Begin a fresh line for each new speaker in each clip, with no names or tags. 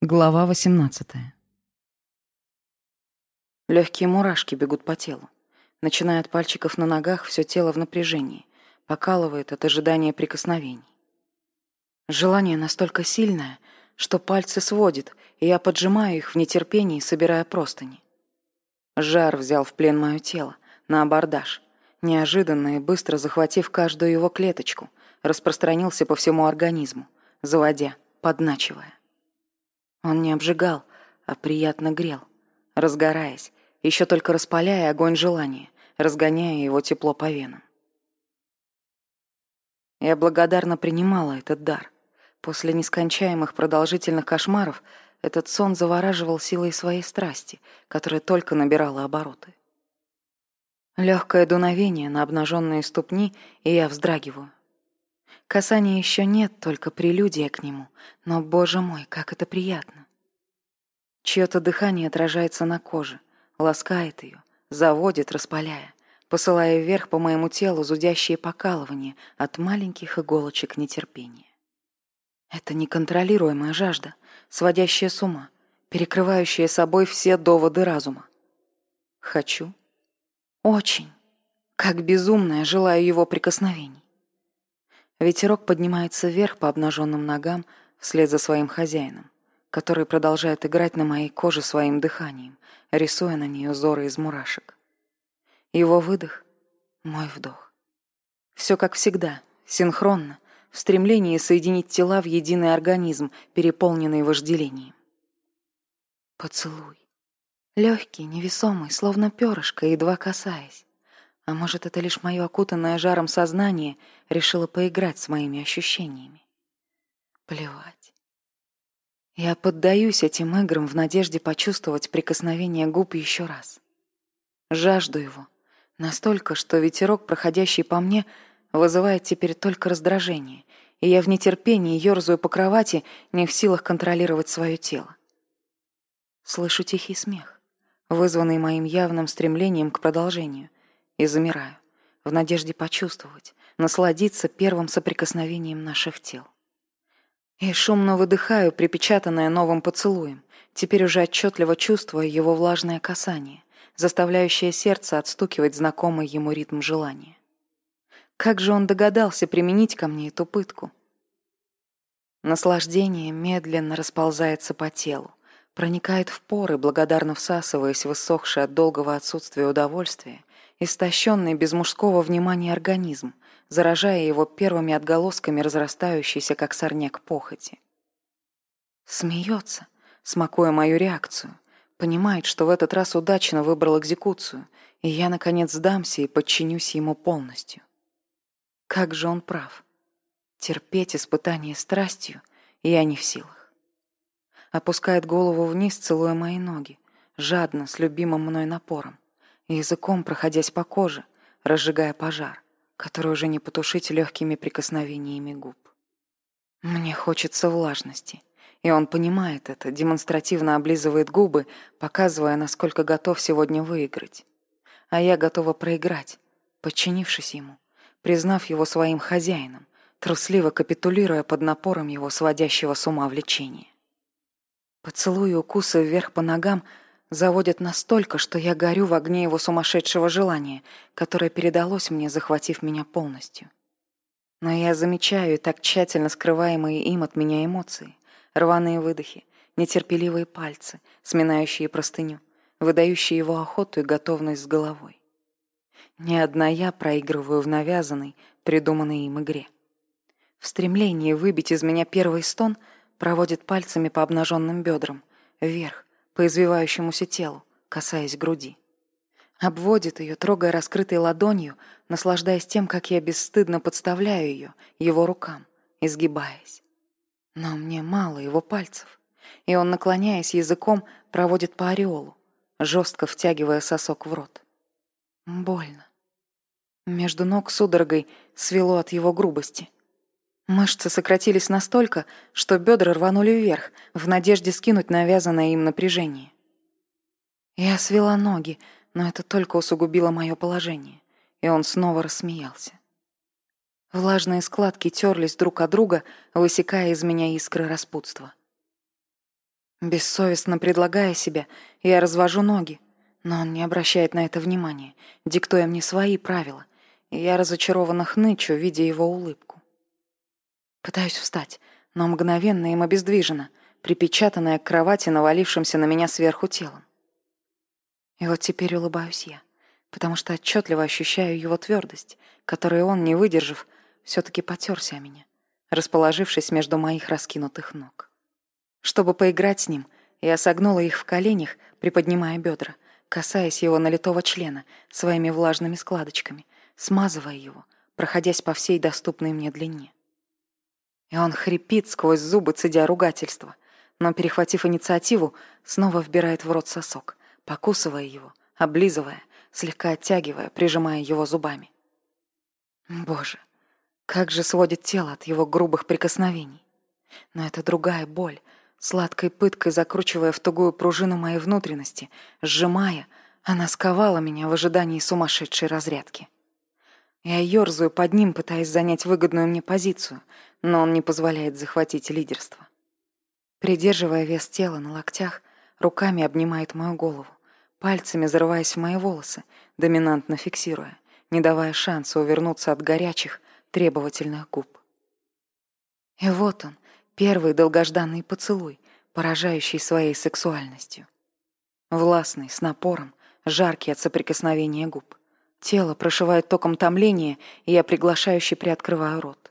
Глава 18.
Легкие мурашки бегут по телу. Начиная от пальчиков на ногах, все тело в напряжении. Покалывает от ожидания прикосновений. Желание настолько сильное, что пальцы сводит, и я поджимаю их в нетерпении, собирая простыни. Жар взял в плен мое тело, на абордаж. Неожиданно и быстро захватив каждую его клеточку, распространился по всему организму, заводя, подначивая. Он не обжигал, а приятно грел, разгораясь, еще только распаляя огонь желания, разгоняя его тепло по венам. Я благодарно принимала этот дар. После нескончаемых продолжительных кошмаров этот сон завораживал силой своей страсти, которая только набирала обороты. Легкое дуновение на обнаженные ступни, и я вздрагиваю, Касания еще нет, только прелюдия к нему. Но, боже мой, как это приятно. Чье-то дыхание отражается на коже, ласкает ее, заводит, распаляя, посылая вверх по моему телу зудящие покалывания от маленьких иголочек нетерпения. Это неконтролируемая жажда, сводящая с ума, перекрывающая собой все доводы разума. Хочу. Очень. Как безумная желаю его прикосновений. Ветерок поднимается вверх по обнаженным ногам вслед за своим хозяином, который продолжает играть на моей коже своим дыханием, рисуя на нее узоры из мурашек. Его выдох — мой вдох. Все как всегда, синхронно, в стремлении соединить тела в единый организм, переполненный вожделением. Поцелуй. Легкий, невесомый, словно перышко, едва касаясь. А может, это лишь мое окутанное жаром сознание решило поиграть с моими ощущениями? Плевать. Я поддаюсь этим играм в надежде почувствовать прикосновение губ еще раз. Жажду его. Настолько, что ветерок, проходящий по мне, вызывает теперь только раздражение, и я в нетерпении ерзаю по кровати, не в силах контролировать свое тело. Слышу тихий смех, вызванный моим явным стремлением к продолжению, и замираю, в надежде почувствовать, насладиться первым соприкосновением наших тел. И шумно выдыхаю, припечатанное новым поцелуем, теперь уже отчетливо чувствуя его влажное касание, заставляющее сердце отстукивать знакомый ему ритм желания. Как же он догадался применить ко мне эту пытку? Наслаждение медленно расползается по телу, проникает в поры, благодарно всасываясь высохшее от долгого отсутствия удовольствия истощенный без мужского внимания организм, заражая его первыми отголосками разрастающейся, как сорняк, похоти. Смеется, смакуя мою реакцию, понимает, что в этот раз удачно выбрал экзекуцию, и я, наконец, сдамся и подчинюсь ему полностью. Как же он прав. Терпеть испытание страстью я не в силах. Опускает голову вниз, целуя мои ноги, жадно, с любимым мной напором языком проходясь по коже, разжигая пожар, который уже не потушить легкими прикосновениями губ. Мне хочется влажности, и он понимает это, демонстративно облизывает губы, показывая, насколько готов сегодня выиграть. А я готова проиграть, подчинившись ему, признав его своим хозяином, трусливо капитулируя под напором его сводящего с ума влечения. Поцелуи укусы вверх по ногам — заводит настолько, что я горю в огне его сумасшедшего желания, которое передалось мне, захватив меня полностью. Но я замечаю так тщательно скрываемые им от меня эмоции, рваные выдохи, нетерпеливые пальцы, сминающие простыню, выдающие его охоту и готовность с головой. Ни одна я проигрываю в навязанной, придуманной им игре. В стремлении выбить из меня первый стон проводит пальцами по обнаженным бедрам, вверх, по извивающемуся телу, касаясь груди. Обводит ее, трогая раскрытой ладонью, наслаждаясь тем, как я бесстыдно подставляю ее его рукам, изгибаясь. Но мне мало его пальцев, и он, наклоняясь языком, проводит по ореолу, жестко втягивая сосок в рот. Больно. Между ног судорогой свело от его грубости — Мышцы сократились настолько, что бедра рванули вверх, в надежде скинуть навязанное им напряжение. Я свела ноги, но это только усугубило мое положение, и он снова рассмеялся. Влажные складки терлись друг от друга, высекая из меня искры распутства. Бессовестно предлагая себя, я развожу ноги, но он не обращает на это внимания, диктуя мне свои правила, и я разочарованно хнычу, видя его улыбку. Пытаюсь встать, но мгновенно им обездвижена, припечатанная к кровати навалившимся на меня сверху телом. И вот теперь улыбаюсь я, потому что отчетливо ощущаю его твердость, которую он, не выдержав, все-таки потерся о меня, расположившись между моих раскинутых ног. Чтобы поиграть с ним, я согнула их в коленях, приподнимая бедра, касаясь его налитого члена своими влажными складочками, смазывая его, проходясь по всей доступной мне длине. И он хрипит сквозь зубы, цедя ругательство. Но, перехватив инициативу, снова вбирает в рот сосок, покусывая его, облизывая, слегка оттягивая, прижимая его зубами. Боже, как же сводит тело от его грубых прикосновений. Но это другая боль, сладкой пыткой закручивая в тугую пружину моей внутренности, сжимая, она сковала меня в ожидании сумасшедшей разрядки. Я ерзаю под ним, пытаясь занять выгодную мне позицию — но он не позволяет захватить лидерство. Придерживая вес тела на локтях, руками обнимает мою голову, пальцами зарываясь в мои волосы, доминантно фиксируя, не давая шанса увернуться от горячих, требовательных губ. И вот он, первый долгожданный поцелуй, поражающий своей сексуальностью. Властный, с напором, жаркий от соприкосновения губ. Тело прошивает током томления, и я приглашающе приоткрываю рот.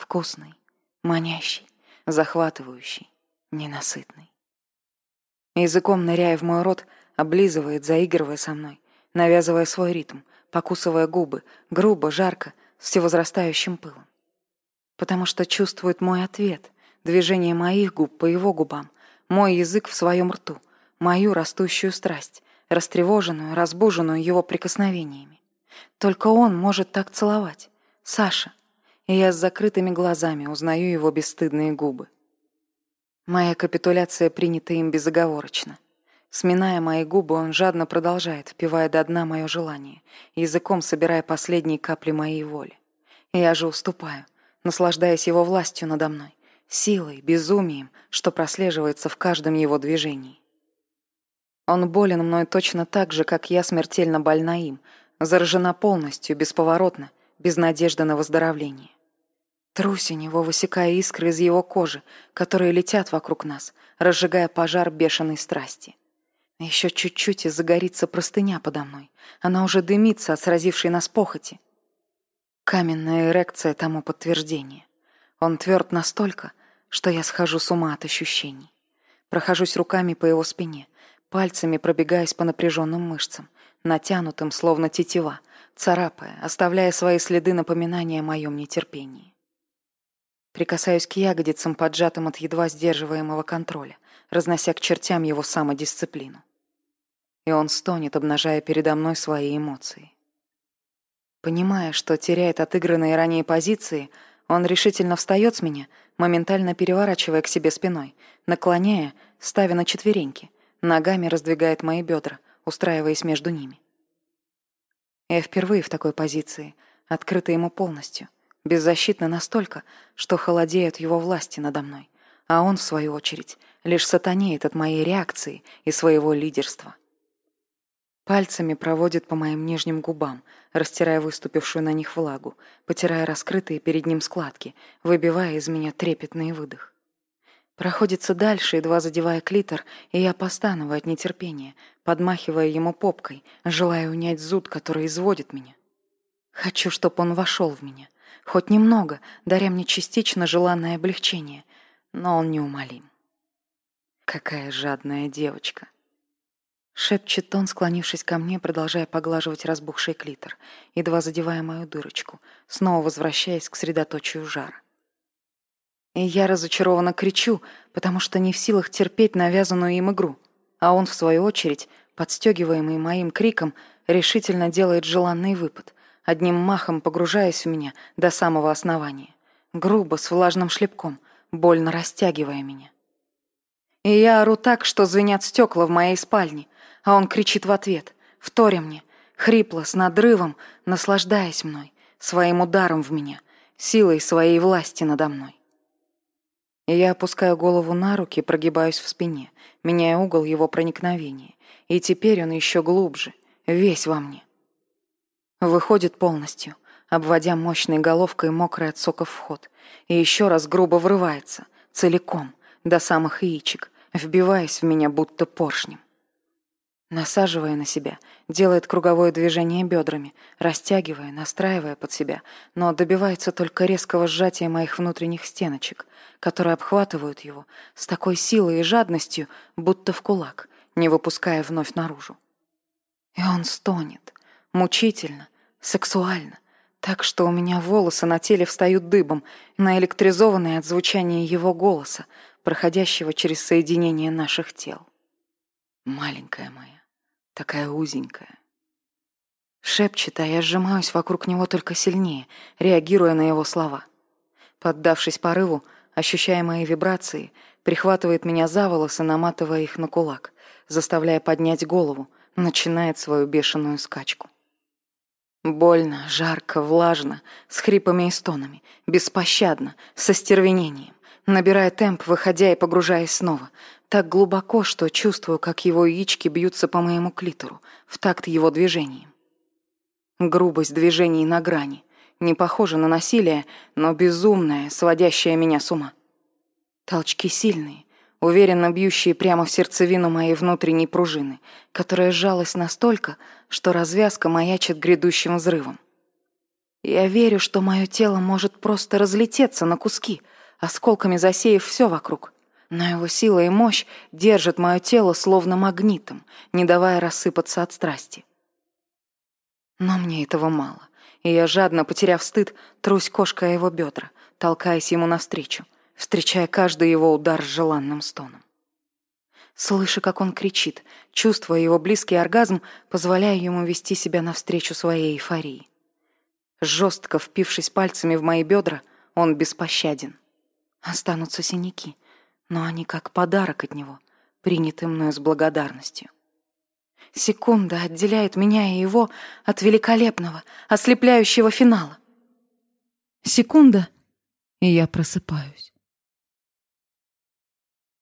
Вкусный, манящий, захватывающий, ненасытный. Языком ныряя в мой рот, облизывает, заигрывая со мной, навязывая свой ритм, покусывая губы, грубо, жарко, с всевозрастающим пылом. Потому что чувствует мой ответ, движение моих губ по его губам, мой язык в своем рту, мою растущую страсть, растревоженную, разбуженную его прикосновениями. Только он может так целовать. Саша, и я с закрытыми глазами узнаю его бесстыдные губы. Моя капитуляция принята им безоговорочно. Сминая мои губы, он жадно продолжает, впивая до дна мое желание, языком собирая последние капли моей воли. Я же уступаю, наслаждаясь его властью надо мной, силой, безумием, что прослеживается в каждом его движении. Он болен мной точно так же, как я смертельно больна им, заражена полностью, бесповоротно, без надежды на выздоровление. Труси него, высекая искры из его кожи, которые летят вокруг нас, разжигая пожар бешеной страсти. Еще чуть-чуть и загорится простыня подо мной. Она уже дымится от сразившей нас похоти. Каменная эрекция тому подтверждение. Он тверд настолько, что я схожу с ума от ощущений. Прохожусь руками по его спине, пальцами пробегаясь по напряженным мышцам, натянутым, словно тетива, царапая, оставляя свои следы напоминания о моем нетерпении. Прикасаюсь к ягодицам, поджатым от едва сдерживаемого контроля, разнося к чертям его самодисциплину. И он стонет, обнажая передо мной свои эмоции. Понимая, что теряет отыгранные ранее позиции, он решительно встает с меня, моментально переворачивая к себе спиной, наклоняя, ставя на четвереньки, ногами раздвигает мои бедра, устраиваясь между ними. Я впервые в такой позиции, открыта ему полностью — беззащитны настолько, что холодеют его власти надо мной, а он, в свою очередь, лишь сатанеет от моей реакции и своего лидерства. Пальцами проводит по моим нижним губам, растирая выступившую на них влагу, потирая раскрытые перед ним складки, выбивая из меня трепетный выдох. Проходится дальше, едва задевая клитор, и я постановаю от нетерпения, подмахивая ему попкой, желая унять зуд, который изводит меня. Хочу, чтобы он вошел в меня — хоть немного, даря мне частично желанное облегчение, но он неумолим. «Какая жадная девочка!» Шепчет он, склонившись ко мне, продолжая поглаживать разбухший клитор, едва задевая мою дырочку, снова возвращаясь к средоточию жара. И я разочарованно кричу, потому что не в силах терпеть навязанную им игру, а он, в свою очередь, подстегиваемый моим криком, решительно делает желанный выпад — одним махом погружаясь в меня до самого основания, грубо, с влажным шлепком, больно растягивая меня. И я ору так, что звенят стекла в моей спальне, а он кричит в ответ, вторя мне, хрипло, с надрывом, наслаждаясь мной, своим ударом в меня, силой своей власти надо мной. И я опускаю голову на руки, прогибаюсь в спине, меняя угол его проникновения. И теперь он еще глубже, весь во мне. Выходит полностью, обводя мощной головкой мокрый от сока вход. И еще раз грубо врывается, целиком, до самых яичек, вбиваясь в меня будто поршнем. Насаживая на себя, делает круговое движение бедрами, растягивая, настраивая под себя, но добивается только резкого сжатия моих внутренних стеночек, которые обхватывают его с такой силой и жадностью, будто в кулак, не выпуская вновь наружу. И он стонет — мучительно, сексуально, так что у меня волосы на теле встают дыбом, наэлектризованные от звучания его голоса, проходящего через соединение наших тел. Маленькая моя, такая узенькая. Шепчет, а я сжимаюсь вокруг него только сильнее, реагируя на его слова. Поддавшись порыву, ощущая мои вибрации, прихватывает меня за волосы, наматывая их на кулак, заставляя поднять голову, начинает свою бешеную скачку. Больно, жарко, влажно, с хрипами и стонами, беспощадно, со стервенением, набирая темп, выходя и погружаясь снова, так глубоко, что чувствую, как его яички бьются по моему клитору, в такт его движением. Грубость движений на грани, не похожа на насилие, но безумная, сводящая меня с ума. Толчки сильные, уверенно бьющие прямо в сердцевину моей внутренней пружины, которая сжалась настолько, что развязка маячит грядущим взрывом. Я верю, что мое тело может просто разлететься на куски, осколками засеяв все вокруг. Но его сила и мощь держат мое тело словно магнитом, не давая рассыпаться от страсти. Но мне этого мало, и я, жадно потеряв стыд, трусь кошкой о его бедра, толкаясь ему навстречу — встречая каждый его удар с желанным стоном. слыша, как он кричит, чувствуя его близкий оргазм, позволяя ему вести себя навстречу своей эйфории. Жестко впившись пальцами в мои бедра, он беспощаден. Останутся синяки, но они как подарок от него, принятый мною с благодарностью. Секунда отделяет меня и его от великолепного, ослепляющего финала. Секунда, и я просыпаюсь.